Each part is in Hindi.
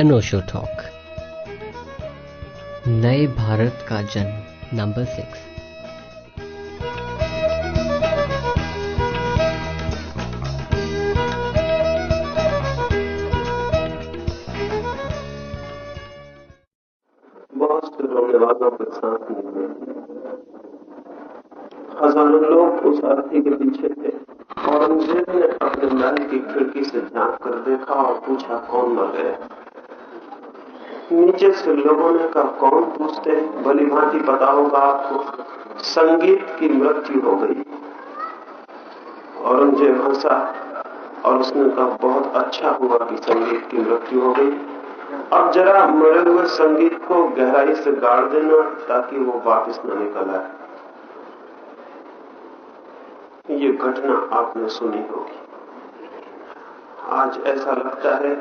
अनोशो टॉक नए भारत का जन्म नंबर सिक्स खिड़की से झाँक कर देखा और पूछा, कौन मर गया? नीचे से लोगों ने कहा, कौन पूछते भली भांति पता होगा आपको संगीत की मृत्यु हो गई। औरंगज़ेब हंसा और उसने कहा, बहुत अच्छा हुआ कि संगीत की मृत्यु हो गई। अब जरा मरे हुए संगीत को गहराई से गाड़ देना, ताकि वो वापस न निकल आए। ये घटना आपने सुनी होगी। आज ऐसा लगता है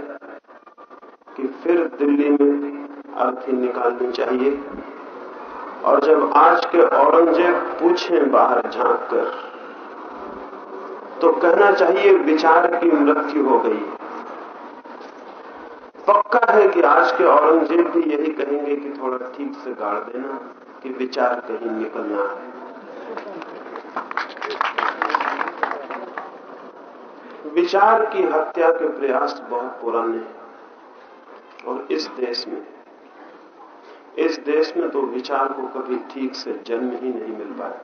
कि फिर दिल्ली में अर्थी निकालनी चाहिए। और जब आज के औरंगज़ेब पूछे बाहर झाँक कर तो कहना चाहिए विचार की मृत्यु हो गई। पक्का है कि आज के औरंगज़ेब भी यही कहेंगे कि थोड़ा ठीक से गाड़ देना, कि विचार कहीं निकलना है। विचार की हत्या के प्रयास बहुत पुराने हैं। और इस देश में, इस देश में तो विचार को कभी ठीक से जन्म ही नहीं मिल पाया।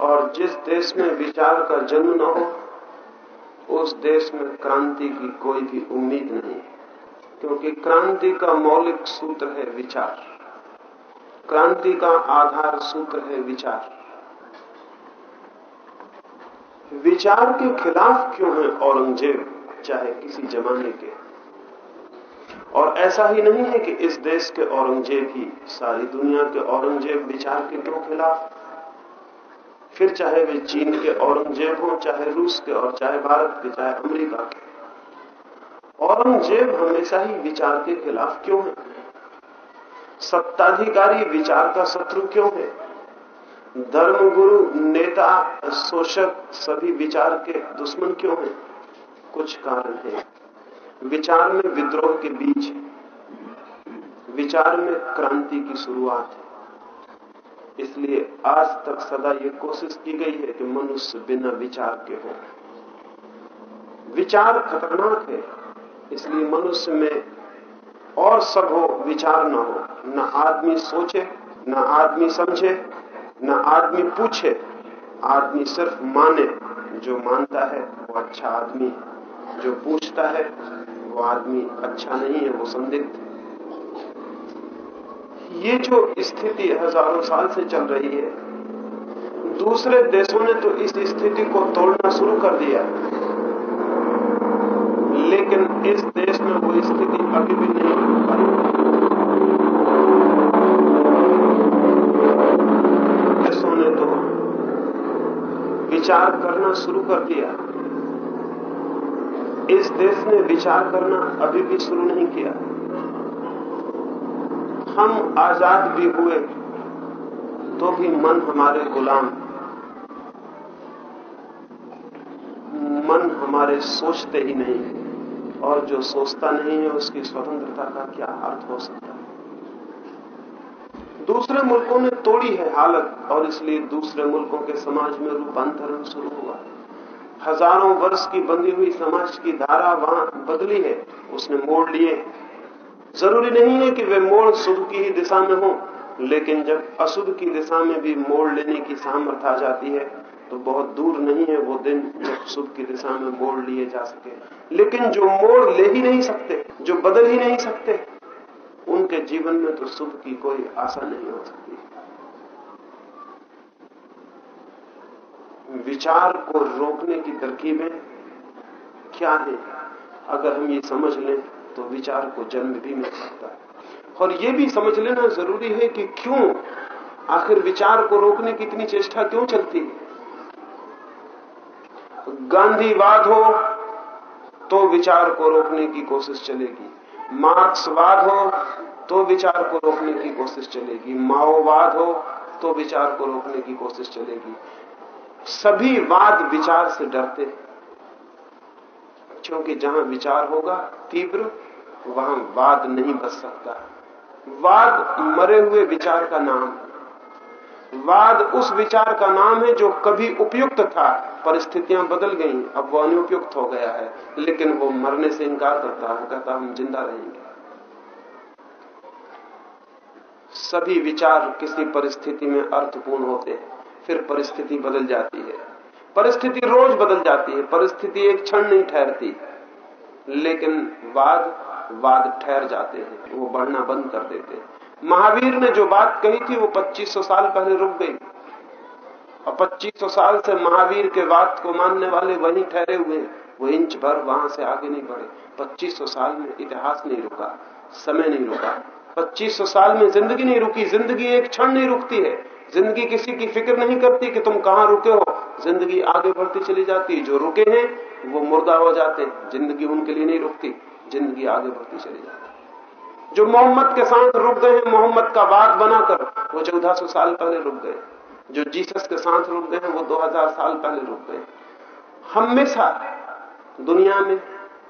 और जिस देश में विचार का जन्म न हो, उस देश में क्रांति की कोई भी उम्मीद नहीं क्योंकि क्रांति का मौलिक सूत्र है विचार। क्रांति का आधार सूत्र है विचार। विचार के खिलाफ क्यों है औरंगज़ेब, चाहे किसी जमाने के? और ऐसा ही नहीं है कि इस देश के औरंगज़ेब ही, सारी दुनिया के औरंगज़ेब विचार के क्यों खिलाफ। फिर चाहे वे चीन के औरंगज़ेब हो, चाहे रूस के और चाहे भारत के, चाहे अमेरिका के। औरंगज़ेब हमेशा ही विचार के खिलाफ क्यों है? सत्ताधिकारी विचार का शत्रु क्यों है? धर्मगुरु, नेता, शोषक सभी विचार के दुश्मन क्यों हैं? कुछ कारण है। विचार में विद्रोह के बीच है। विचार में क्रांति की शुरुआत है। इसलिए आज तक सदा ये कोशिश की गई है कि मनुष्य बिना विचार के हो। विचार खतरनाक है, इसलिए मनुष्य में और सब हो विचार न हो। न आदमी सोचे, न आदमी समझे, न आदमी पूछे। आदमी सिर्फ़ माने, जो मानता है वो अच्छा आदमी है, जो पूछता है वो आदमी अच्छा नहीं है, वो संदिग्ध है। ये जो स्थिति हज़ारों साल से चल रही है, दूसरे देशों ने तो इस स्थिति को तोड़ना शुरू कर दिया। लेकिन इस देश में वो स्थिति अभी भी नहीं हो पाई। देशों ने तो विचार करना शुरू कर दिया। इस देश ने विचार करना अभी भी शुरू नहीं किया। हम आज़ाद भी हुए तो भी मन हमारे गुलाम। मन हमारे सोचते ही नहीं और जो सोचता नहीं है, उसकी स्वतंत्रता का क्या अर्थ हो सकता है? दूसरे मुल्कों ने तोड़ी है हालत, और इसलिए दूसरे मुल्कों के समाज में रूपांतरण शुरू हुआ हज़ारों वर्ष की बंधी हुई समाज की धारा वहाँ बदली है, उसने मोड़ लिए। ज़रूरी नहीं है कि वे मोड़ शुभ की ही दिशा में हो, लेकिन जब अशुभ की दिशा में भी मोड़ लेने की सामर्थ्य आ जाती है तो बहुत दूर नहीं है वो दिन जब शुभ की दिशा में मोड़ लिए जा सके। लेकिन जो मोड़ ले ही नहीं सकते, जो बदल ही नहीं सकते, उनके जीवन में तो शुभ की कोई आशा नहीं हो सकती। विचार को रोकने की तरकीबें क्या है? अगर हम ये समझ लें तो विचार को जन्म भी मिल सकता है। और ये भी समझ लेना ज़रूरी है कि क्यों आखिर विचार को रोकने की इतनी चेष्टा क्यों चलती? है गांधीवाद हो तो विचार को रोकने की कोशिश चलेगी। मार्क्सवाद हो तो विचार को रोकने की कोशिश चलेगी। माओवाद हो तो विचार को रोकने की कोशिश चलेगी। सभी वाद विचार से डरते क्योंकि जहाँ विचार होगा तीव्र, वहाँ वाद नहीं बच सकता। वाद मरे हुए विचार का नाम है। वाद उस विचार का नाम है जो कभी उपयुक्त था, परिस्थितियाँ बदल गई, अब वो अनुपयुक्त हो गया है। लेकिन वो मरने से इंकार करता है, कहता हम ज़िंदा रहेंगे। सभी विचार किसी परिस्थिति में अर्थपूर्ण होते हैं। फिर परिस्थिति बदल जाती है। परिस्थिति रोज बदल जाती है। परिस्थिति एक क्षण नहीं ठहरती। लेकिन वाद वाद ठहर जाते हैं। वो बढ़ना बंद कर देते हैं। महावीर ने जो बात कही थी, वो 2500 साल पहले रुक गई। और 2500 साल से महावीर के बात को मानने वाले वहीं ठहरे हुए वो इंच भर वहाँ से आगे नहीं बढ़े। 2500 साल में इतिहास नहीं रुका। समय नहीं रुका। 2500 साल में ज़िंदगी नहीं रुकी। ज़िंदगी एक क्षण नहीं रुकती है। ज़िंदगी किसी की फ़िक्र नहीं करती कि तुम कहाँ रुके हो। ज़िंदगी आगे बढ़ती चली जाती। है जो रुके हैं, वो मुर्दा हो जाते हैं। ज़िंदगी उनके लिए नहीं रुकती। ज़िंदगी आगे बढ़ती चली जाती जो मोहम्मद के साथ रुक गए हैं, मोहम्मद का वाद बनाकर, वो चौदह सौ साल पहले रुक गए। जो जीसस के साथ रुक गए हैं, वो दो हज़ार साल पहले रुक गए। हमेशा दुनिया में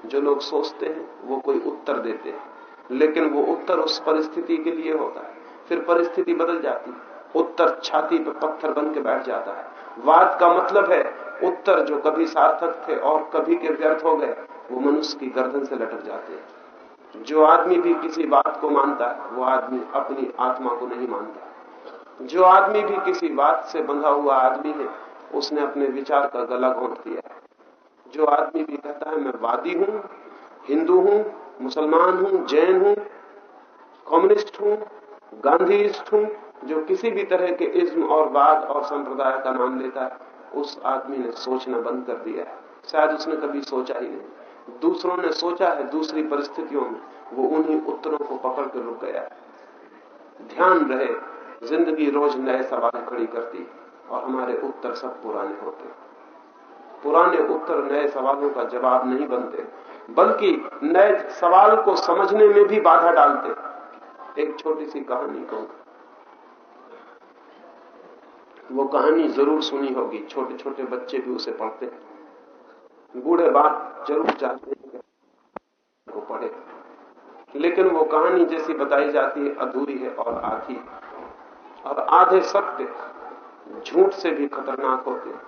जो लोग सोचते हैं, वो कोई उत्तर देते हैं। लेकिन वो उत्तर उस परिस्थिति के लिए होता है। फिर परिस्थिति बदल जाती है। उत्तर छाती पर पत्थर बन के बैठ जाता है। वाद का मतलब है, उत्तर जो कभी सार्थक थे और कभी के व्यर्थ हो गए, वो मनुष्य की गर्दन से लटक जाते हैं। जो आदमी भी किसी बात को मानता है, वो आदमी अपनी आत्मा को नहीं मानता। जो आदमी भी किसी बात से बंधा हुआ आदमी है, उसने अपने विचार का गला घोंट दिया है। जो आदमी भी कहता है, मैं वादी हूँ, हिंदू हूँ, मुसलमान हूँ, जैन हूँ, कम्युनिस्ट हूँ, गांधीस्ट हूँ जो किसी भी तरह के इज्म और वाद और संप्रदाय का नाम लेता है, उस आदमी ने सोचना बंद कर दिया है। शायद उसने कभी सोचा ही नहीं। दूसरों ने सोचा है, दूसरी परिस्थितियों में वो उन्हीं उत्तरों को पकड़ कर रुक गया है। ध्यान रहे, ज़िंदगी रोज नए सवाल खड़ी करती और हमारे उत्तर सब पुराने होते पुराने उत्तर नए सवालों का जवाब नहीं बनते, बल्कि नए सवाल को समझने में भी बाधा डालते एक छोटी सी कहानी कहूँगा वो कहानी ज़रूर सुनी होगी। छोटे छोटे बच्चे भी उसे पढ़ते हैं। बूढ़े बात ज़रूर चाहते हैं वो पढ़े। लेकिन वो कहानी जैसी बताई जाती है, अधूरी है और आधी। और आधे सत्य झूठ से भी खतरनाक होते हैं।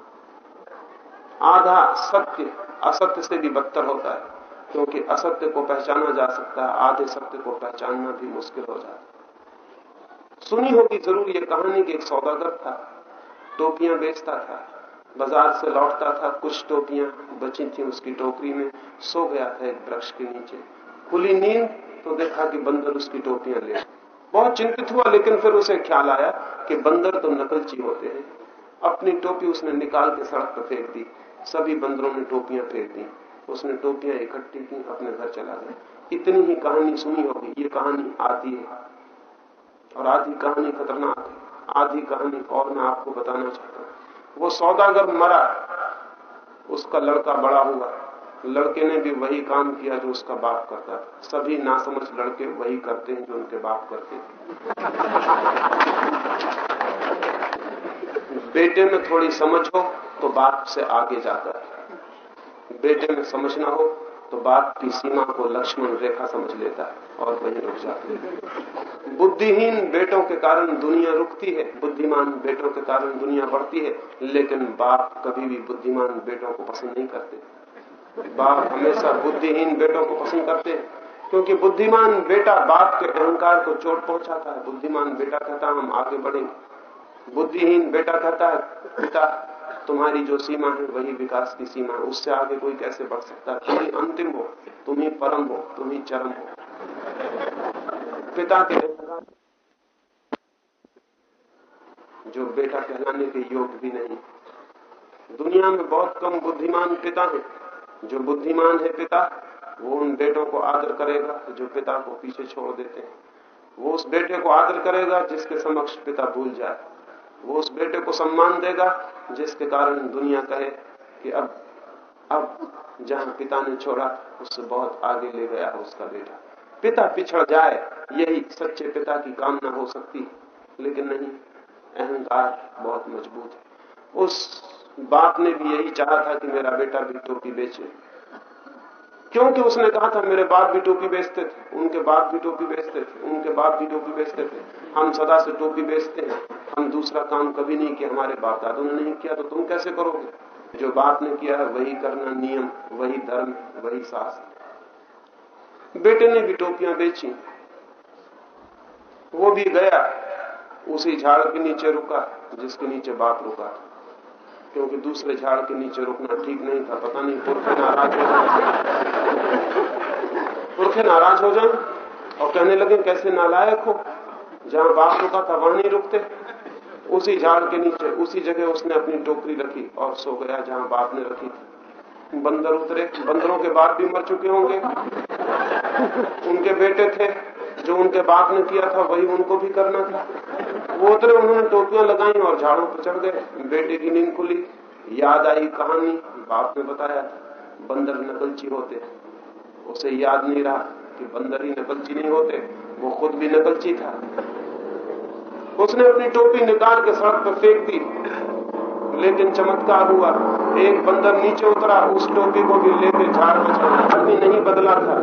आधा सत्य असत्य से भी बदतर होता है, क्योंकि असत्य को पहचाना जा सकता है, आधे सत्य को पहचानना भी मुश्किल हो जाता है। सुनी होगी ज़रूर ये कहानी कि एक सौदागर था। टोपियाँ बेचता था, बाज़ार से लौटता था, कुछ टोपियाँ बची थी उसकी टोकरी में, सो गया था एक वृक्ष के नीचे। खुली नींद तो देखा कि बंदर उसकी टोपियाँ ले बहुत चिंतित हुआ, लेकिन फिर उसे ख्याल आया कि बंदर तो नकलची होते हैं। अपनी टोपी उसने निकाल के सड़क पर फेंक दी। सभी बंदरों ने टोपियाँ फेंक दी। उसने टोपियाँ इकट्ठी की, अपने घर चला गया। इतनी ही कहानी सुनी होगी। ये कहानी आती है। और आधी कहानी खतरनाक है। आधी कहानी और मैं आपको बताना चाहता हूँ। वो सौदागर मरा, उसका लड़का बड़ा हुआ। लड़के ने भी वही काम किया जो उसका बाप करता था। सभी नासमझ लड़के वही करते हैं जो उनके बाप करते थे। बेटे में थोड़ी समझ हो तो बाप से आगे जाता है बेटे में समझना हो तो बाप की सीमा को लक्ष्मण रेखा समझ लेता है और वहीं रुक जाता है। बुद्धिहीन बेटों के कारण दुनिया रुकती है, बुद्धिमान बेटों के कारण दुनिया बढ़ती है, लेकिन बाप कभी भी बुद्धिमान बेटों को पसंद नहीं करते। बाप हमेशा बुद्धिहीन बेटों को पसंद करते हैं, क्योंकि बुद्धिमान बेटा बाप के अहंकार को चोट पहुंचाता है। बुद्धिमान बेटा कहता है, हम आगे बढ़ेंगे। बुद्धिहीन बेटा कहता है, पिता तुम्हारी जो सीमा है, वही विकास की सीमा है। उससे आगे कोई कैसे बढ़ सकता है? तुम ही अंतिम हो तुम ही परम हो तुम ही चरम हो। पिता के जो बेटा कहलाने के योग भी नहीं। दुनिया में बहुत कम बुद्धिमान पिता है। जो बुद्धिमान है पिता, वो उन बेटों को आदर करेगा, जो पिता को पीछे छोड़ देते हैं। वो उस बेटे को आदर करेगा जिसके समक्ष पिता भूल जाए। वो उस बेटे को सम्मान देगा, जिसके कारण दुनिया कहे कि अब अब जहाँ पिता ने छोड़ा, उससे बहुत आगे ले गया उसका बेटा। पिता पिछड़ जाए, यही सच्चे पिता की कामना हो सकती लेकिन नहीं, अहंकार बहुत मज़बूत है। उस बाप ने भी यही चाहा था कि मेरा बेटा भी टोपी बेचे। क्योंकि उसने कहा था, मेरे बाप भी टोपी बेचते थे, उनके बाप भी टोपी बेचते थे, उनके बाप भी टोपी बेचते थे। हम सदा से टोपी बेचते हैं, हम दूसरा काम कभी नहीं किया, हमारे बाप दादों ने नहीं किया तो तुम कैसे करोगे? जो बाप ने किया है, वही करना नियम, वही धर्म, वही शास्त्र। बेटे ने भी टोपियाँ बेची। वो भी गया, उसी झाड़ के नीचे रुका, जिसके नीचे बाप रुका क्योंकि दूसरे झाड़ के नीचे रुकना ठीक नहीं था, पता नहीं पुरखे नाराज़ हो पुरखे नाराज़ हो जाए और कहने लगे, कैसे नालायक हो? जहाँ बाप रुका था, वहाँ नहीं रुकते। उसी झाड़ के नीचे, उसी जगह उसने अपनी टोकरी रखी और सो गया जहाँ बाप ने रखी थी। बंदर उतरे। बंदरों के बाप भी मर चुके होंगे। उनके बेटे थे, जो उनके बाप ने किया था, वही उनको भी करना था। वो उतरे, उन्होंने टोपियाँ लगाई और झाड़ों पर चढ़ गए। बेटे की नींद खुली। याद आई कहानी, बाप ने बताया बंदर नकलची होते। उसे याद नहीं रहा कि बंदर ही नकलची नहीं होते, वो खुद भी नकलची था। उसने अपनी टोपी निकाल के सड़क पर फेंक दी, लेकिन चमत्कार हुआ, एक बंदर नीचे उतरा, उस टोपी को भी लेके झाड़ में आदमी नहीं बदला था,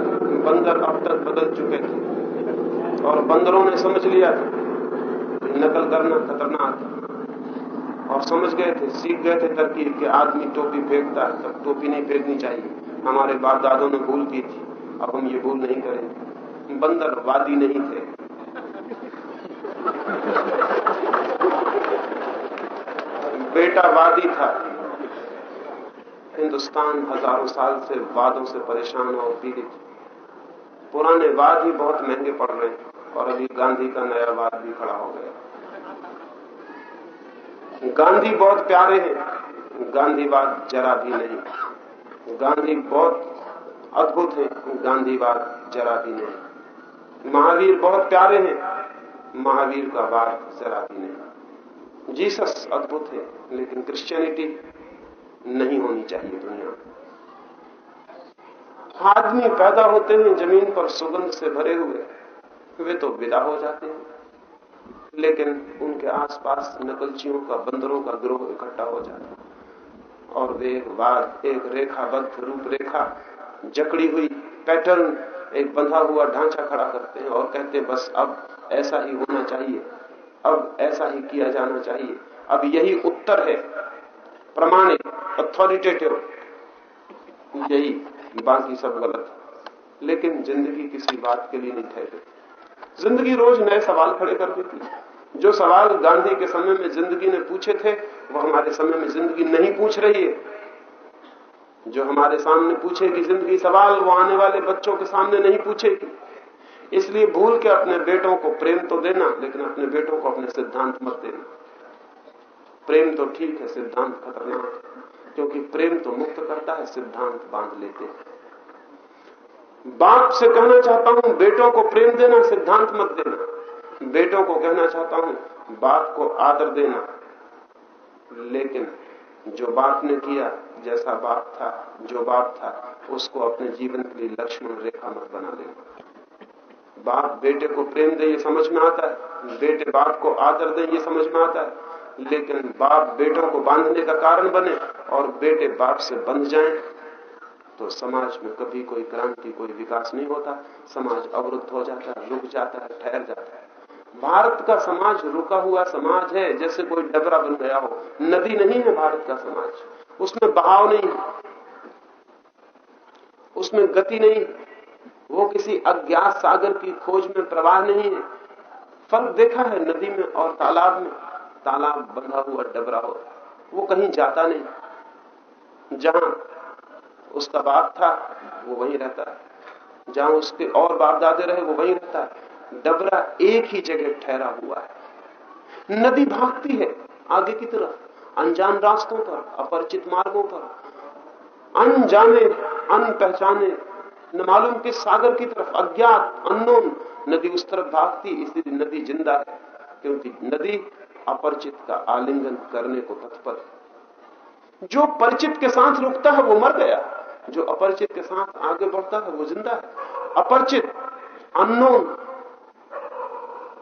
बंदर अब तक बदल चुके थे। और बंदरों ने समझ लिया नकल करना खतरनाक और समझ गए थे, सीख गए थे तरकीब कि, आदमी टोपी फेंकता है, तब टोपी नहीं फेंकनी चाहिए। हमारे बाप दादों ने भूल की थी, अब हम ये भूल नहीं करेंगे। बंदर वादी नहीं थे। बेटा वादी था। हिंदुस्तान हज़ारों साल से वादों से परेशान और पीड़ित। पुराने वाद ही बहुत महँगे पड़ रहे हैं, और अभी गांधी का नया वाद भी खड़ा हो गया। गांधी बहुत प्यारे हैं। गांधीवाद जरा भी नहीं। गांधी बहुत अद्भुत है। गांधीवाद जरा भी नहीं। महावीर बहुत प्यारे हैं। महावीर का वाद जरा भी नहीं। जीसस अद्भुत है, लेकिन क्रिश्चियनिटी नहीं होनी चाहिए दुनिया। आदमी पैदा होते हैं ज़मीन पर सुगंध से भरे हुए। वे तो विदा हो जाते हैं। लेकिन उनके आसपास नकलचियों का, बंदरों का ग्रोह इकट्ठा हो जाता और वे एक वाद, एक रेखाबद्ध रूपरेखा, जकड़ी हुई पैटर्न, एक बंधा हुआ ढांचा खड़ा करते हैं और कहते हैं, बस अब ऐसा ही होना चाहिए, अब ऐसा ही किया जाना चाहिए। अब यही उत्तर है प्रमाणिक अथॉरिटेटिव यही, बाकी सब गलत। लेकिन ज़िंदगी किसी बात के लिए नहीं ठहरे। ज़िंदगी रोज नए सवाल खड़े कर देती जो सवाल गांधी के समय में ज़िंदगी ने पूछे थे, वो हमारे समय में ज़िंदगी नहीं पूछ रही है। जो हमारे सामने पूछेगी ज़िंदगी सवाल, वो आने वाले बच्चों के सामने नहीं पूछेगी। इसलिए भूल के अपने बेटों को प्रेम तो देना, लेकिन अपने बेटों को अपने सिद्धांत मत देना। प्रेम तो ठीक है, सिद्धांत खतरनाक क्योंकि प्रेम तो मुक्त करता है, सिद्धांत बाँध लेते हैं। बाप से कहना चाहता हूँ, बेटों को प्रेम देना, सिद्धांत मत देना। बेटों को कहना चाहता हूँ, बाप को आदर देना। लेकिन जो बाप ने किया, जैसा बाप था, जो बाप था, उसको अपने जीवन के लिए लक्ष्मण रेखा मत बना लेना। बाप बेटे को प्रेम दे, ये समझ में आता है। बेटे बाप को आदर दे, ये समझ में आता है। लेकिन बाप बेटों को बांधने का कारण बने और बेटे बाप से बंध जाएँ। तो समाज में कभी कोई क्रांति, कोई विकास नहीं होता। समाज अवरुद्ध हो जाता है, रुक जाता है, ठहर जाता है। भारत का समाज रुका हुआ समाज है, जैसे कोई डबरा बन गया हो। नदी नहीं है भारत का समाज। उसमें बहाव नहीं उसमें गति नहीं वो किसी अज्ञात सागर की खोज में प्रवाह नहीं है। फ़र्क देखा है नदी में और तालाब में। तालाब बंधा हुआ, डबरा हो वो कहीं जाता नहीं। जहाँ उसका बाप था, वो वहीं रहता। है जहाँ उसके और बाप दादे रहे, वो वहीं रहता। है डबरा एक ही जगह ठहरा हुआ है। नदी भागती है आगे की तरफ़, अनजान रास्तों पर, अपरिचित मार्गों पर। अनजाने, अनपहचाने, न मालूम किस सागर की तरफ़, अज्ञात, अननोन, नदी उस तरफ़ भागती, इसलिए नदी ज़िंदा है, क्योंकि नदी अपरिचित का आलिंगन करने को तत्पर है। जो परिचित के साथ रुकता है, वो मर गया। जो अपरिचित के साथ आगे बढ़ता है, वो ज़िंदा है। अपरिचित अननोन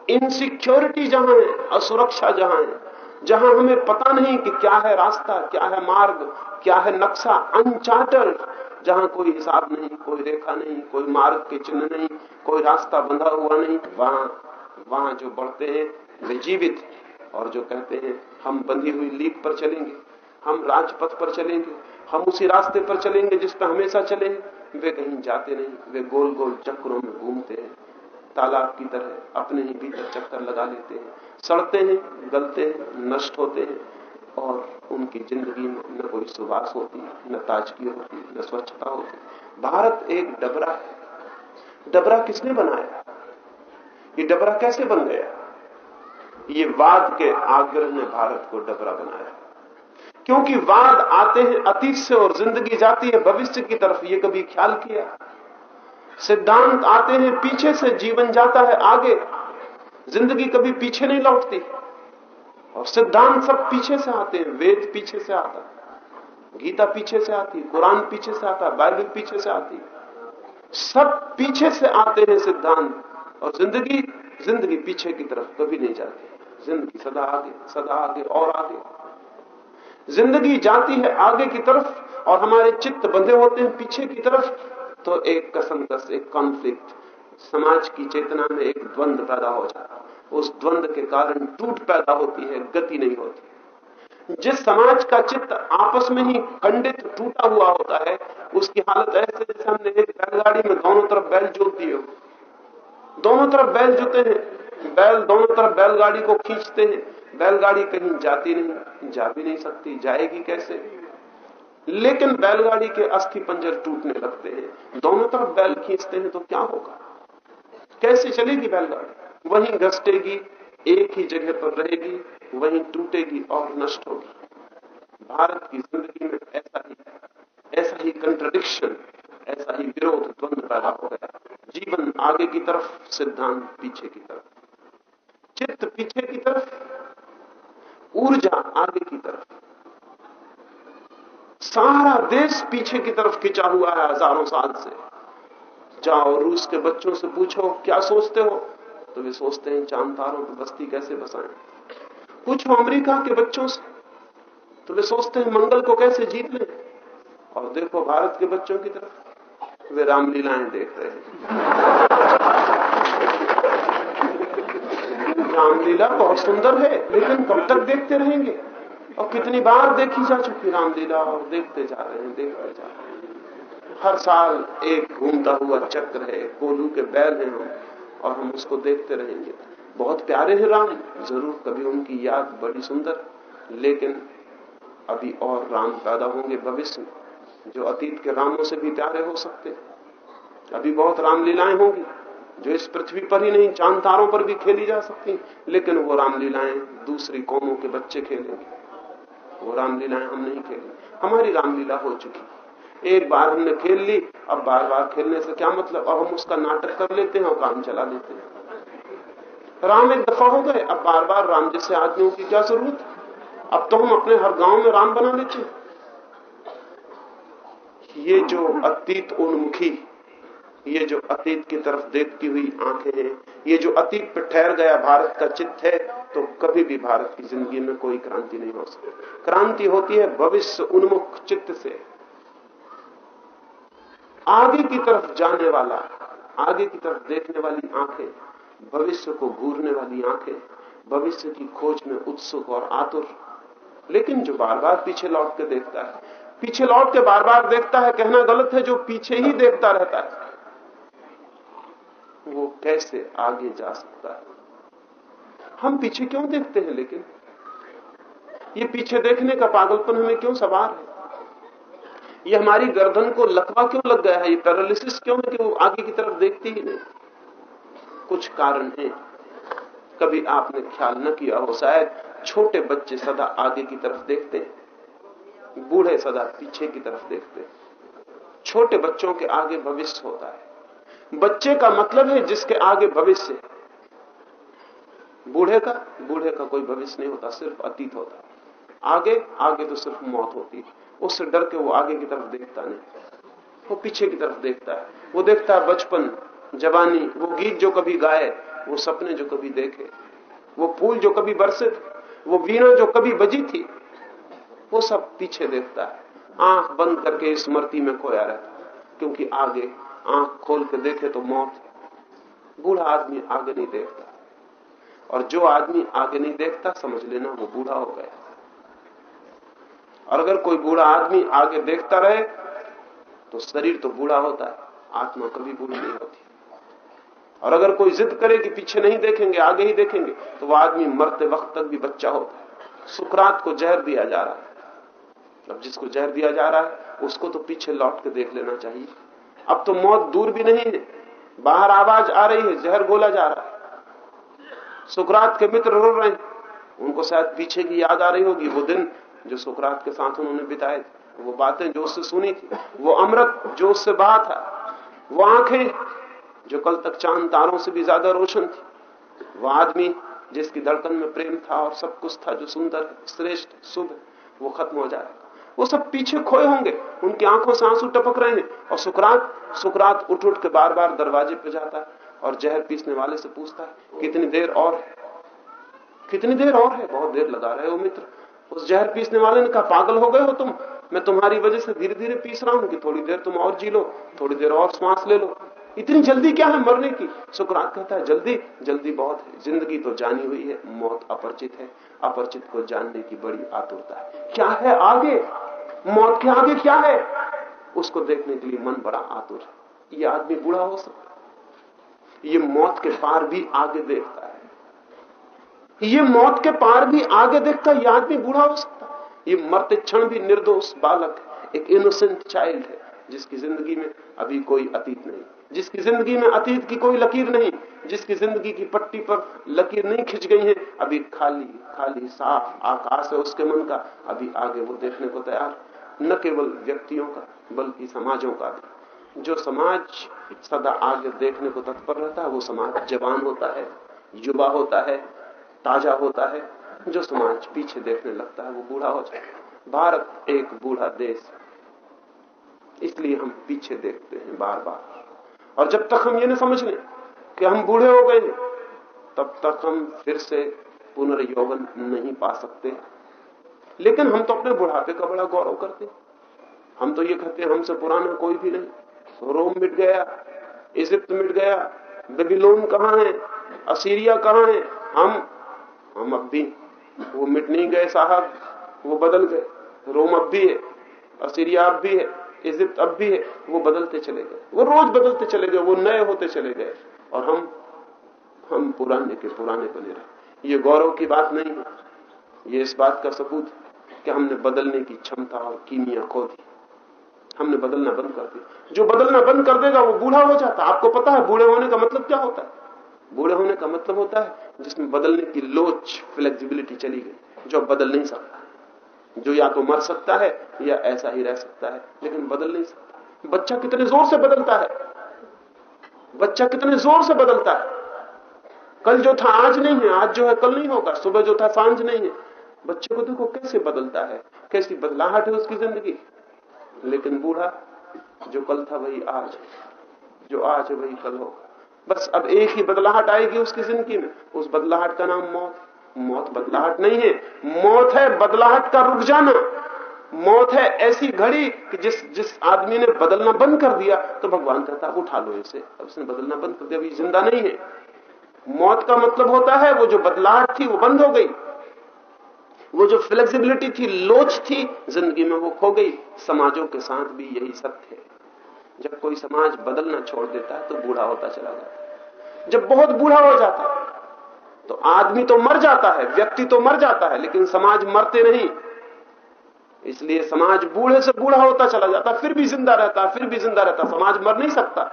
इनसिक्योरिटी जहाँ है, असुरक्षा जहाँ है, जहाँ हमें पता नहीं कि क्या है रास्ता, क्या है मार्ग, क्या है नक्शा अनचार्टर्ड जहाँ कोई हिसाब नहीं, कोई रेखा नहीं, कोई मार्ग के चिन्ह नहीं, कोई रास्ता बंधा हुआ नहीं, वहाँ वहाँ जो बढ़ते हैं, वे जीवित और जो कहते हैं, हम बंधी हुई लीक पर चलेंगे, हम राजपथ पर चलेंगे हम उसी रास्ते पर चलेंगे जिस पर हमेशा चले। वे कहीं जाते नहीं, वे गोल गोल चक्रों में घूमते हैं। तालाब की तरह अपने ही भीतर चक्कर लगा लेते हैं। सड़ते हैं, गलते हैं, नष्ट होते हैं और उनकी ज़िंदगी में न कोई सुवास होती, न ताजगी होती, न स्वच्छता होती। भारत एक डबरा है। डबरा किसने बनाया? ये डबरा कैसे बन गया? ये वाद के आग्रह ने भारत को डबरा बनाया। क्योंकि वाद आते हैं, अतीत से और ज़िंदगी जाती है, भविष्य की तरफ़ ये कभी ख्याल किया। सिद्धांत आते हैं, पीछे से जीवन जाता है, आगे ज़िंदगी कभी पीछे नहीं लौटती। और सिद्धांत सब पीछे से आते हैं, वेद पीछे से आता गीता पीछे से आती कुरान पीछे से आता बाइबल पीछे से आती सब पीछे से आते हैं सिद्धांत, और ज़िंदगी ज़िंदगी पीछे की तरफ़ कभी नहीं जाती। ज़िंदगी सदा आगे सदा आगे, और आगे। ज़िंदगी जाती है आगे की तरफ़ और हमारे चित्त बंधे होते हैं पीछे की तरफ़ तो एक कसमकस एक कॉन्फ्लिक्ट समाज की चेतना में एक द्वंद पैदा हो जाता है। उस द्वंद के कारण टूट पैदा होती है, गति नहीं होती जिस समाज का चित्त आपस में ही खंडित टूटा हुआ होता है, उसकी हालत ऐसे जैसे हमने एक बैलगाड़ी में दोनों तरफ़ बैल जोत दिए हो। दोनों तरफ़ बैल जुते हैं, बैल दोनों तरफ़ बैलगाड़ी को खींचते हैं। बैलगाड़ी कहीं जाती नहीं, जा भी नहीं सकती, जाएगी कैसे? लेकिन बैलगाड़ी के अस्थि पंजर टूटने लगते हैं। दोनों तरफ़ बैल खींचते हैं तो क्या होगा? कैसे चलेगी बैलगाड़ी? वहीं घसटेगी, एक ही जगह पर रहेगी, वहीं टूटेगी और नष्ट होगी। भारत की ज़िंदगी में ऐसा ही ऐसा ही कंट्रडिक्शन ऐसा ही विरोध द्वंद पैदा हो गया। जीवन आगे की तरफ़, सिद्धांत पीछे की तरफ़। चित्त पीछे की तरफ़ ऊर्जा आगे की तरफ़। सारा देश पीछे की तरफ़ खिंचा हुआ है हज़ारों साल से। जाओ रूस के बच्चों से पूछो, क्या सोचते हो? तो वे सोचते हैं, चाँद तारों पर बस्ती कैसे बसाएँ? पूछो अमेरिका के बच्चों से। तो वे सोचते हैं, मंगल को कैसे जीत लें? और देखो भारत के बच्चों की तरफ़। वे रामलीलाएँ देख रहे हैं। रामलीला बहुत सुंदर है, लेकिन कब तक देखते रहेंगे? और कितनी बार देखी जा चुकी रामलीला? और देखते जा रहे हैं, देखते जा रहे हैं। हर साल एक घूमता हुआ चक्र है कोलू के बैल हैं हम, और हम उसको देखते रहेंगे। बहुत प्यारे हैं राम, ज़रूर कभी उनकी याद बड़ी सुंदर, लेकिन अभी और राम पैदा होंगे भविष्य में, जो अतीत के रामों से भी प्यारे हो सकते अभी बहुत रामलीलाएँ होंगी। जो इस पृथ्वी पर ही नहीं, चाँद तारों पर भी खेली जा सकती। लेकिन वो रामलीलाएँ दूसरी कौमों के बच्चे खेलेंगे। वो रामलीलाएँ हम नहीं खेलेंगे। हमारी रामलीला हो चुकी। एक बार हमने खेल ली, अब बार बार खेलने से क्या मतलब? अब हम उसका नाटक कर लेते हैं और काम चला लेते हैं। राम एक दफ़ा हो गए, अब बार बार राम जैसे आदमियों की क्या ज़रूरत? अब तो हम अपने हर गाँव में राम बना लेते ये जो अतीत उन्मुखी ये जो अतीत की तरफ़ देखती हुई आँखें हैं, ये जो अतीत पर ठहर गया भारत का चित्त है तो कभी भी भारत की ज़िंदगी में कोई क्रांति नहीं हो सकती। क्रांति होती है भविष्य उन्मुख चित्त से। आगे की तरफ़ जाने वाला, आगे की तरफ़ देखने वाली आँखें, भविष्य को घूरने वाली आँखें, भविष्य की खोज में उत्सुक और आतुर। लेकिन जो बार बार पीछे लौट के देखता है, पीछे लौट के बार बार देखता है, कहना गलत है, जो पीछे ही देखता रहता है। वो कैसे आगे जा सकता है। हम पीछे क्यों देखते हैं लेकिन? ये पीछे देखने का पागलपन हमें क्यों सवार है? ये हमारी गर्दन को लकवा क्यों लग गया है? ये पैरालिसिस क्यों है कि वो आगे की तरफ़ देखती ही नहीं? कुछ कारण है। कभी आपने ख्याल न किया हो, शायद छोटे बच्चे सदा आगे की तरफ़ देखते हैं, बूढ़े सदा पीछे की तरफ़ देखते हैं। छोटे बच्चों के आगे भविष्य होता है। बच्चे का मतलब है जिसके आगे भविष्य बूढ़े का बूढ़े का कोई भविष्य नहीं होता, सिर्फ़ अतीत होता आगे आगे तो सिर्फ़ मौत होती है। उससे डर के वो आगे की तरफ़ देखता नहीं। वो पीछे की तरफ़ देखता है। वो देखता है बचपन, जवानी, वो गीत जो कभी गाए, वो सपने जो कभी देखे। वो फूल जो कभी बरसे वो वीणा जो कभी बजी थी, वो सब पीछे देखता है। आँख बंद करके स्मृति में खोया रहता क्योंकि आगे आँख खोल के देखे तो मौत बूढ़ा आदमी आगे नहीं देखता। और जो आदमी आगे नहीं देखता, समझ लेना वो बूढ़ा हो गया। और अगर कोई बूढ़ा आदमी आगे देखता रहे तो शरीर तो बूढ़ा होता है, आत्मा कभी बूढ़ी नहीं होती। और अगर कोई जिद करे कि पीछे नहीं देखेंगे, आगे ही देखेंगे तो वह आदमी मरते वक्त तक भी बच्चा होता है। सुकरात को जहर दिया जा रहा है। अब जिसको जहर दिया जा रहा है, उसको तो पीछे लौट के देख लेना चाहिए। अब तो मौत दूर भी नहीं है बाहर आवाज़ आ रही है, जहर गोला जा रहा है। सुकरात के मित्र रो रहे हैं, उनको शायद पीछे की याद आ रही होगी, वो दिन जो सुकरात के साथ उन्होंने बिताए थे, वो बातें जो उससे सुनी थी, वो अमृत जो उससे बहा था, वो आँखें जो कल तक चाँद तारों से भी ज़्यादा रोशन थी, वो आदमी जिसकी धड़कन में प्रेम था और सब कुछ था, जो सुंदर, श्रेष्ठ, शुभ, वो खत्म हो जाएगा वो सब पीछे खोए होंगे। उनकी आँखों से आँसू टपक रहे हैं। और सुकरात सुकरात उठ उठ के बार बार दरवाजे पे जाता है और जहर पीसने वाले से पूछता है, कितनी देर और है? कितनी देर और है? बहुत देर लगा रहे हो मित्र। उस जहर पीसने वाले ने कहा, पागल हो गए हो तुम। मैं तुम्हारी वजह से धीरे धीरे पीस रहा हूँ कि थोड़ी देर तुम और जी लो, थोड़ी देर और श्वास ले लो। इतनी जल्दी क्या है मरने की? सुकरात कहता है, जल्दी जल्दी बहुत है। ज़िंदगी तो जानी हुई है। मौत अपरिचित है। अपरिचित को जानने की बड़ी आतुरता है। क्या है आगे? मौत के आगे क्या है? उसको देखने के लिए मन बड़ा आतुर है। ये आदमी बूढ़ा हो सकता है। ये मौत के पार भी आगे देखता है। ये मौत के पार भी आगे देखता है। ये आदमी बूढ़ा हो सकता है। ये मरते क्षण भी निर्दोष बालक एक इनोसेंट चाइल्ड है, जिसकी ज़िंदगी में अभी कोई अतीत नहीं। जिसकी ज़िंदगी में अतीत की कोई लकीर नहीं। जिसकी ज़िंदगी की पट्टी पर लकीर नहीं खिंच गई है। अभी खाली खाली साफ़ आकाश है उसके मन का। अभी आगे वो देखने को तैयार न केवल व्यक्तियों का, बल्कि समाजों का भी। जो समाज सदा आगे देखने को तत्पर रहता है, वो समाज जवान होता है, युवा होता है, ताज़ा होता है। जो समाज पीछे देखने लगता है, वो बूढ़ा हो जाता है। भारत एक बूढ़ा देश इसलिए हम पीछे देखते हैं बार बार और जब तक हम ये नहीं समझ लें कि हम बूढ़े हो गए तब तक हम फिर से पुनर्यौवन नहीं पा सकते। लेकिन हम तो अपने बुढ़ापे का बड़ा गौरव करते हम तो ये कहते हैं हमसे पुराना कोई भी नहीं। रोम मिट गया, इजिप्त मिट गया, बेबीलोन कहाँ है, असीरिया कहाँ है? हम हम अब भी, वो मिट नहीं गए साहब, वो बदल गए। रोम अब भी है, असीरिया अब भी है, इजिप्त अब भी है, वो बदलते चले गए। वो रोज बदलते चले गए, वो नए होते चले गए। और हम हम पुराने के पुराने बने रहे। ये गौरव की बात नहीं है। ये इस बात का सबूत कि हमने बदलने की क्षमता और कीमिया खो दी। हमने बदलना बंद कर दिया जो बदलना बंद कर देगा, वो बूढ़ा हो जाता आपको पता है, बूढ़े होने का मतलब क्या होता है? बूढ़े होने का मतलब होता है, जिसमें बदलने की लोच फ्लेक्सिबिलिटी चली गई, जो बदल नहीं सकता। जो या तो मर सकता है, या ऐसा ही रह सकता है, लेकिन बदल नहीं सकता। बच्चा कितने ज़ोर से बदलता है? बच्चा कितने ज़ोर से बदलता है? कल जो था, आज नहीं है। आज जो है, कल नहीं होगा। सुबह जो था, साँझ नहीं है। बच्चे को देखो कैसे बदलता है? कैसी बदलाहट है उसकी ज़िंदगी? लेकिन बूढ़ा जो कल था वही आज जो आज है वही कल होगा। बस अब एक ही बदलाहट आएगी उसकी ज़िंदगी में। उस बदलाहट का नाम मौत। मौत बदलाहट नहीं है। मौत है बदलाहट का रुक जाना। मौत है ऐसी घड़ी कि जिस जिस आदमी ने बदलना बंद कर दिया तो भगवान कहता, उठा लो इसे। अब उसने बदलना बंद कर दिया। अभी ज़िंदा नहीं है। मौत का मतलब होता है वो जो बदलाहट थी वो बंद हो गई। वो जो फ्लेक्सिबिलिटी थी, लोच थी, ज़िंदगी में वो खो गई। समाजों के साथ भी यही सत्य है। जब कोई समाज बदलना छोड़ देता है तो बूढ़ा होता चला जाता जब बहुत बूढ़ा हो जाता तो आदमी तो मर जाता है, व्यक्ति तो मर जाता है, लेकिन समाज मरते नहीं। इसलिए समाज बूढ़े से बूढ़ा होता चला जाता, फिर भी ज़िंदा रहता, फिर भी ज़िंदा रहता। समाज मर नहीं सकता।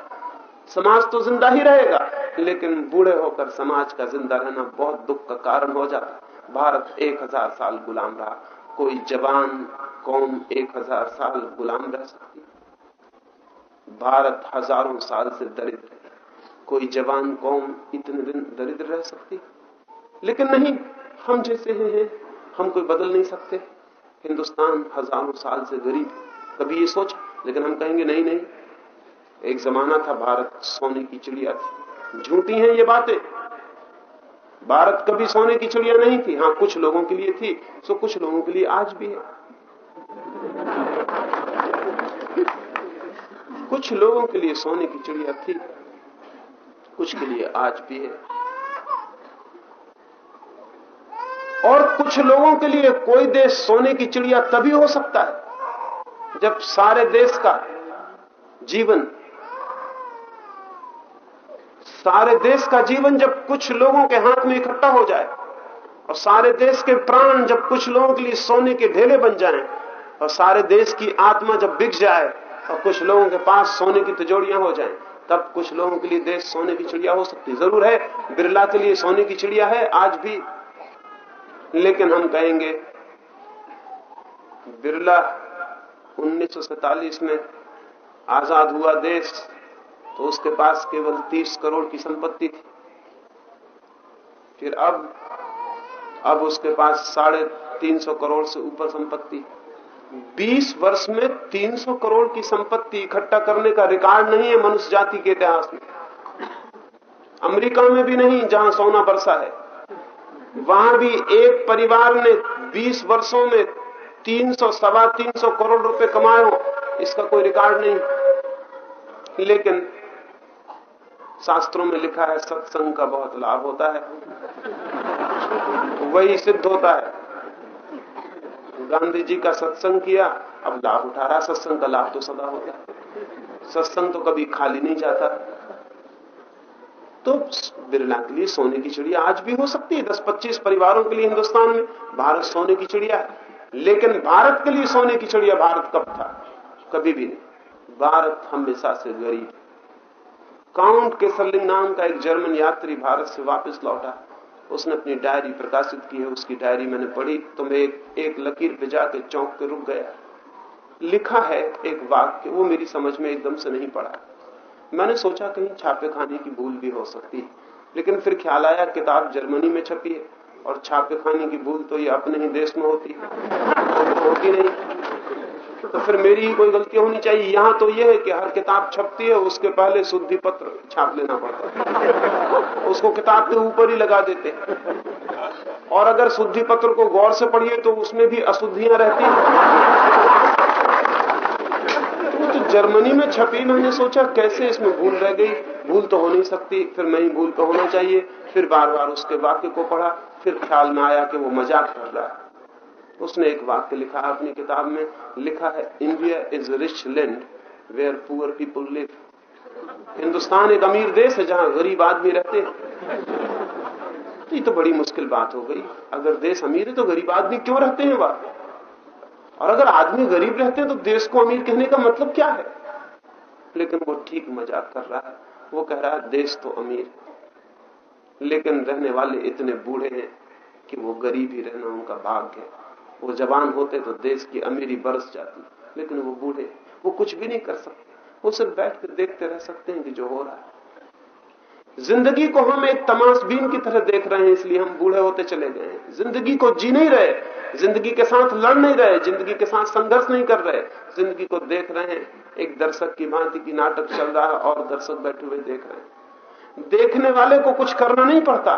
समाज तो ज़िंदा ही रहेगा, लेकिन बूढ़े होकर समाज का ज़िंदा रहना बहुत दुख का कारण हो जाता। भारत एक हज़ार साल गुलाम रहा। कोई जवान कौम एक हज़ार साल गुलाम रह सकती? भारत हज़ारों साल से दरिद्र कोई जवान कौम इतने दिन दरिद्र रह सकती? लेकिन नहीं हम जैसे हैं है, हम कोई बदल नहीं सकते। हिंदुस्तान हज़ारों साल से गरीब कभी ये सोच? लेकिन हम कहेंगे नहीं नहीं। एक जमाना था भारत सोने की चिड़िया थी। झूठी हैं ये बातें। भारत कभी सोने की चिड़िया नहीं थी। हाँ कुछ लोगों के लिए थी, सो कुछ लोगों के लिए आज भी है। कुछ लोगों के लिए सोने की चिड़िया थी, कुछ के लिए आज भी है। और कुछ लोगों के लिए कोई देश सोने की चिड़िया तभी हो सकता है, जब सारे देश का जीवन सारे देश का जीवन जब कुछ लोगों के हाथ में इकट्ठा हो जाए, और सारे देश के प्राण जब कुछ लोगों के लिए सोने के ढेले बन जाएँ, और सारे देश की आत्मा जब बिक जाए, और कुछ लोगों के पास सोने की तिजोड़ियाँ हो जाएँ, तब कुछ लोगों के लिए देश सोने की चिड़िया हो सकती ज़रूर है, बिरला के लिए सोने की चिड़िया है, आज भी। लेकिन हम कहेंगे, बिरला 1947 में आज़ाद हुआ देश तो उसके पास केवल 30 करोड़ की संपत्ति थी। फिर अब अब उसके पास साढ़े तीन सौ करोड़ से ऊपर संपत्ति। 20 वर्ष में 300 करोड़ की संपत्ति इकट्ठा करने का रिकॉर्ड नहीं है मनुष्य जाति के इतिहास में। अमेरिका में भी नहीं, जहाँ सोना बरसा है। वहाँ भी एक परिवार ने 20 वर्षों में 300 सवा तीन सौ करोड़ रुपए कमाए हो, इसका कोई रिकॉर्ड नहीं। लेकिन शास्त्रों में लिखा है, सत्संग का बहुत लाभ होता है। वही सिद्ध होता है। गांधी जी का सत्संग किया, अब लाभ उठा रहा सत्संग का लाभ तो सदा होता है। सत्संग तो कभी खाली नहीं जाता। तो बिरला के लिए सोने की चिड़िया आज भी हो सकती है, दस पच्चीस परिवारों के लिए हिंदुस्तान में, भारत सोने की चिड़िया है। लेकिन भारत के लिए सोने की चिड़िया भारत कब था? कभी भी नहीं। भारत हमेशा से गरीब काउंट केसरलिंग नाम का एक जर्मन यात्री भारत से वापस लौटा। उसने अपनी डायरी प्रकाशित की है। उसकी डायरी मैंने पढ़ी तो मैं एक, एक लकीर पे जाके चौंक के रुक गया। लिखा है एक वाक्य वो मेरी समझ में एकदम से नहीं पड़ा। मैंने सोचा कहीं छापे खाने की भूल भी हो सकती है लेकिन फिर ख्याल आया किताब जर्मनी में छपी है और छापे खाने की भूल तो ये अपने ही देश में होती है। तो होती नहीं। तो फिर मेरी ही कोई गलती होनी चाहिए। यहाँ तो ये है कि हर किताब छपती है, उसके पहले शुद्धि पत्र छाप लेना पड़ता है। उसको किताब के ऊपर ही लगा देते और अगर शुद्धि पत्र को गौर से पढ़िए तो उसमें भी अशुद्धियाँ रहती हैं। तो जर्मनी में छपी, मैंने सोचा, कैसे इसमें भूल रह गई? भूल तो हो नहीं सकती, फिर मैं ही भूल तो होना चाहिए। फिर बार बार उसके वाक्य को पढ़ा, फिर ख्याल में आया कि वो मज़ाक कर रहा है। उसने एक वाक्य लिखा अपनी किताब में, लिखा है India is rich land where poor people live Hindustan एक अमीर देश है जहाँ गरीब आदमी रहते हैं। तो ये तो बड़ी मुश्किल बात हो गई। अगर देश अमीर है तो गरीब आदमी क्यों रहते हैं वहाँ? और अगर आदमी गरीब रहते हैं तो देश को अमीर कहने का मतलब क्या है? लेकिन वो ठीक मज़ाक कर रहा है। वो कह रहा है, देश तो अमीर लेकिन रहने वाले इतने बूढ़े हैं कि वो गरीब ही रहना उनका भाग्य है। वो जवान होते तो देश की अमीरी बरस जाती, लेकिन वो बूढ़े, वो कुछ भी नहीं कर सकते। वो सिर्फ़ बैठ कर देखते रह सकते हैं कि जो हो रहा है। ज़िंदगी को हम एक तमाशबीन की तरह देख रहे हैं, इसलिए हम बूढ़े होते चले गए हैं। ज़िंदगी को जी नहीं रहे, ज़िंदगी के साथ लड़ नहीं रहे, ज़िंदगी के साथ संघर्ष नहीं कर रहे, ज़िंदगी को देख रहे हैं, एक दर्शक की भांति की नाटक चल रहा है और दर्शक बैठे हुए देख रहे हैं। देखने वाले को कुछ करना नहीं पड़ता।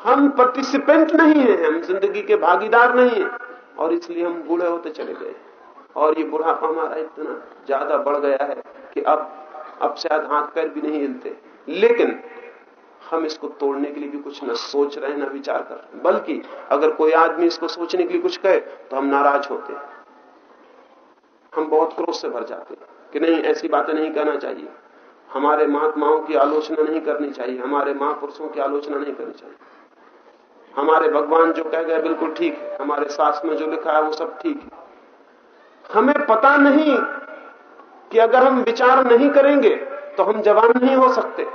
हम पार्टिसिपेंट नहीं है, हम ज़िंदगी के भागीदार नहीं है, और इसलिए हम बूढ़े होते चले गए और ये बुढ़ापा हमारा इतना ज़्यादा बढ़ गया है कि अब अब शायद हाथ पैर भी नहीं हिलते। लेकिन हम इसको तोड़ने के लिए भी कुछ न सोच रहे न विचार कर रहे बल्कि अगर कोई आदमी इसको सोचने के लिए कुछ कहे तो हम नाराज़ होते हम बहुत क्रोध से भर जाते कि नहीं, ऐसी बातें नहीं करना चाहिए। हमारे महात्माओं की आलोचना नहीं करनी चाहिए, हमारे महापुरुषों की आलोचना नहीं करनी चाहिए। हमारे भगवान जो कह गए, बिल्कुल ठीक है। हमारे शास्त्र में जो लिखा है, वो सब ठीक है। हमें पता नहीं कि अगर हम विचार नहीं करेंगे तो हम जवान नहीं हो सकते।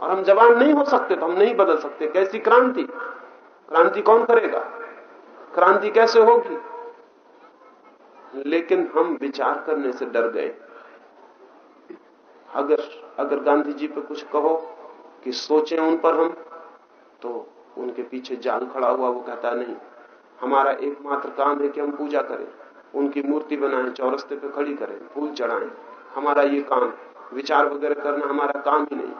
और हम जवान नहीं हो सकते तो हम नहीं बदल सकते। कैसी क्रांति? क्रांति कौन करेगा? क्रांति कैसे होगी? लेकिन हम विचार करने से डर गए। अगर अगर गांधी जी पे कुछ कहो कि सोचें उन पर हम तो उनके पीछे जाल खड़ा हुआ, वो कहता, नहीं, हमारा एकमात्र काम है कि हम पूजा करें, उनकी मूर्ति बनाएँ, चौरस्ते पे खड़ी करें, फूल चढ़ाएँ। हमारा ये काम, विचार वगैरह करना हमारा काम ही नहीं।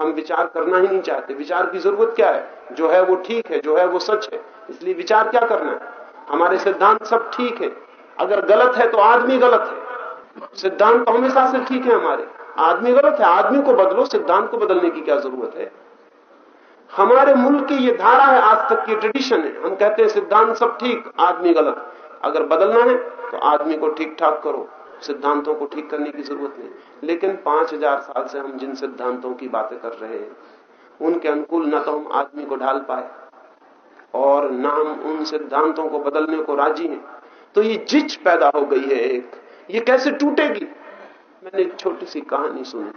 हम विचार करना ही नहीं चाहते। विचार की ज़रूरत क्या है? जो है वो ठीक है, जो है वो सच है। इसलिए विचार क्या करना है? हमारे सिद्धांत सब ठीक है। अगर गलत है तो आदमी गलत है। सिद्धांत तो हमेशा से ठीक है हमारे। आदमी गलत है, आदमी को बदलो। सिद्धांत को बदलने की क्या ज़रूरत है? हमारे मुल्क की ये धारा है, आज तक की ट्रेडिशन है। हम कहते हैं, सिद्धांत सब ठीक, आदमी गलत। अगर बदलना है तो आदमी को ठीक ठाक करो। सिद्धांतों को ठीक करने की ज़रूरत नहीं। लेकिन पाँच हज़ार साल से हम जिन सिद्धांतों की बातें कर रहे हैं, उनके अनुकूल न तो हम आदमी को ढाल पाए, और न हम उन सिद्धांतों को बदलने को राज़ी हैं। तो ये जिच पैदा हो गई है एक। ये कैसे टूटेगी? मैंने एक छोटी सी कहानी सुनी।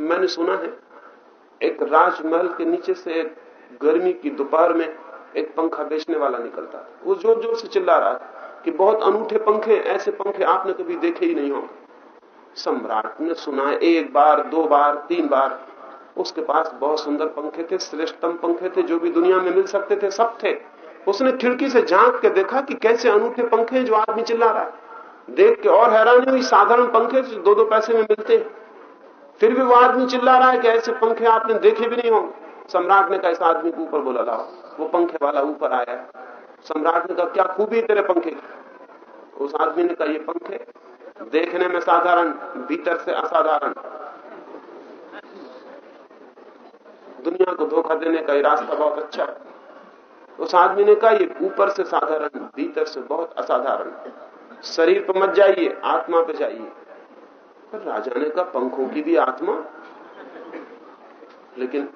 मैंने सुना है एक राजमहल के नीचे से एक गर्मी की दोपहर में एक पंखा बेचने वाला निकलता था। वो ज़ोर ज़ोर से चिल्ला रहा था कि बहुत अनूठे पंखे ऐसे पंखे आपने कभी देखे ही नहीं होंगे। सम्राट ने सुना एक बार, दो बार, तीन बार। उसके पास बहुत सुंदर पंखे थे, श्रेष्ठतम पंखे थे, जो भी दुनिया में मिल सकते थे, सब थे। उसने खिड़की से झाँक के देखा कि कैसे अनूठे पंखे जो आदमी चिल्ला रहा है। देख के और हैरानी हुई, साधारण पंखे जो दो दो पैसे में मिलते फिर भी वो आदमी चिल्ला रहा है कि ऐसे पंखे आपने देखे भी नहीं होंगे। सम्राट ने कहा आदमी को ऊपर बोला, लाओ, वो पंखे वाला ऊपर आया सम्राट ने कहा, क्या खूबी तेरे पंखे उस आदमी ने कहा, ये पंखे देखने में साधारण, भीतर से असाधारण। दुनिया को धोखा देने का ये रास्ता बहुत अच्छा है। उस आदमी ने कहा, ये ऊपर से साधारण, भीतर से बहुत असाधारण। शरीर पर मत जाइए, आत्मा पे जाइए। राजा ने कहा पंखों की भी आत्मा। लेकिन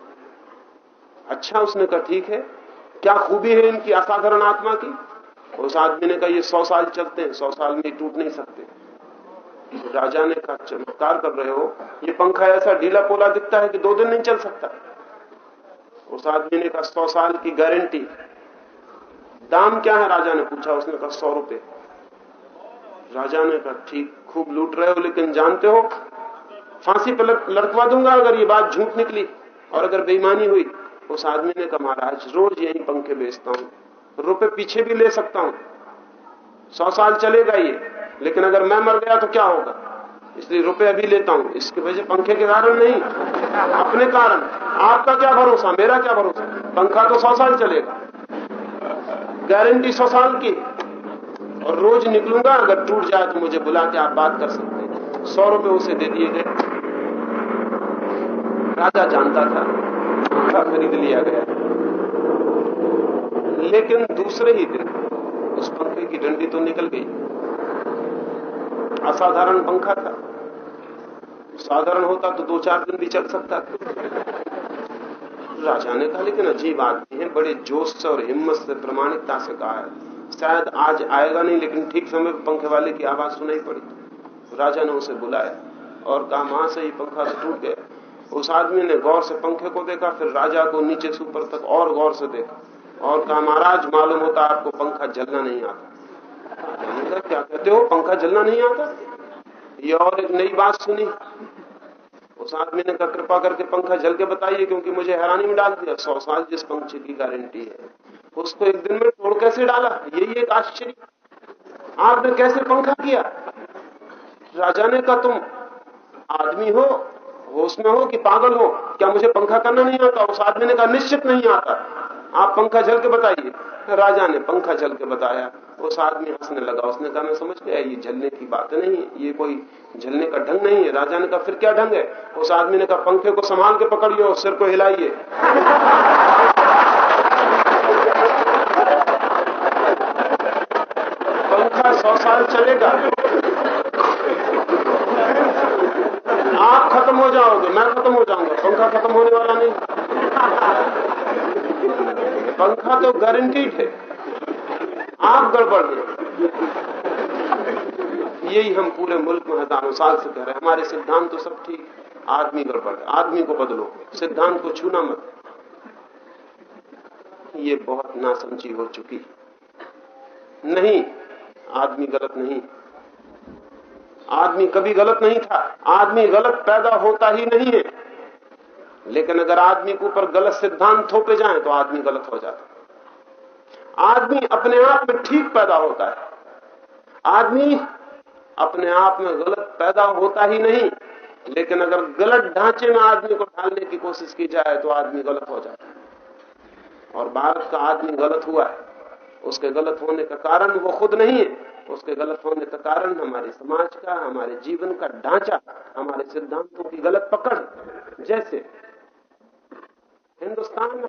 अच्छा उसने कहा, ठीक है, क्या खूबी है इनकी असाधारण आत्मा की? उस आदमी ने कहा, ये सौ साल चलते हैं, सौ साल में टूट नहीं सकते। तो राजा ने कहा, चमत्कार कर रहे हो, ये पंखा ऐसा ढीला पोला दिखता है कि दो दिन नहीं चल सकता। उस आदमी ने कहा, सौ साल की गारंटी। दाम क्या है? राजा ने पूछा, उसने कहा, सौ रुपए। राजा ने कहा, ठीक, खूब लूट रहे हो, लेकिन जानते हो, फांसी पर लटकवा दूँगा अगर ये बात झूठ निकली। और अगर बेईमानी हुई उस आदमी ने कहा, महाराज, रोज यही पंखे बेचता हूँ, रुपए पीछे भी ले सकता हूँ। सौ साल चलेगा ये, लेकिन अगर मैं मर गया तो क्या होगा? इसलिए रुपए अभी लेता हूँ। इसके वजह पंखे के कारण नहीं, अपने कारण। आपका क्या भरोसा? मेरा क्या भरोसा? पंखा तो सौ साल चलेगा। गारंटी सौ साल की। और रोज निकलूँगा, अगर टूट जाए तो मुझे बुला के आप बात कर सकते हैं। सौ रुपए उसे दे दिए गए। राजा जानता था पंखा खरीद लिया गया। लेकिन दूसरे ही दिन उस पंखे की डंडी तो निकल गई। असाधारण पंखा था। साधारण होता तो दो चार दिन भी चल सकता था। राजा ने कहा, लेकिन अजीब आदमी है, बड़े जोश से और हिम्मत से, प्रमाणिकता से कहा है। शायद आज आएगा नहीं, लेकिन ठीक समय पंखे वाले की आवाज़ सुनाई पड़ी। राजा ने उसे बुलाया और कहा वहाँ से ही पंखा तो टूट गया। उस आदमी ने गौर से पंखे को देखा, फिर राजा को नीचे से ऊपर तक और गौर से देखा और कहा, महाराज, मालूम होता आपको पंखा जलना नहीं आता। क्या कहते हो? पंखा जलना नहीं आता? ये और एक नई बात सुनी। उस आदमी ने कहा, कृपा करके पंखा जल के बताइए, क्योंकि मुझे हैरानी में डाल दिया। सौ साल जिस पंखे की गारंटी है उसको एक दिन में तोड़ कैसे डाला? यही एक आश्चर्य। आपने कैसे पंखा किया? राजा ने कहा, तुम आदमी हो होश में हो कि पागल हो? क्या मुझे पंखा करना नहीं आता? उस आदमी ने कहा, निश्चित नहीं आता। आप पंखा झल के बताइए। राजा ने पंखा झल के बताया। उस आदमी हंसने लगा। उसने कहा, मैं समझ गया, ये झलने की बात नहीं है। ये कोई झलने का ढंग नहीं है। राजा ने कहा, फिर क्या ढंग है? उस आदमी ने कहा, पंखे को संभाल के पकड़िए और सिर को हिलाइए पंखा सौ साल चलेगा आप खत्म हो जाओगे, मैं खत्म हो जाऊँगा। पंखा खत्म होने वाला नहीं। पंखा तो गारंटीड है। आप गड़बड़ है। यही हम पूरे मुल्क में हज़ारों साल से कह रहे हैं। हमारे सिद्धांत तो सब ठीक आदमी गड़बड़ आदमी को बदलो। सिद्धांत को छूना मत। ये बहुत नासमझी हो चुकी नहीं आदमी गलत नहीं। आदमी कभी गलत नहीं था। आदमी गलत पैदा होता ही नहीं है। लेकिन अगर आदमी के ऊपर गलत सिद्धांत थोपे जाए तो आदमी गलत हो जाता आदमी अपने आप में ठीक पैदा होता है। आदमी अपने आप में गलत पैदा होता ही नहीं। लेकिन अगर गलत ढांचे में आदमी को ढालने की कोशिश की जाए तो आदमी गलत हो जाता है। और भारत का आदमी गलत हुआ है। उसके गलत होने का कारण वो खुद नहीं है। उसके गलत होने का कारण हमारे समाज का, हमारे जीवन का ढांचा, हमारे सिद्धांतों की गलत पकड़। जैसे हिंदुस्तान में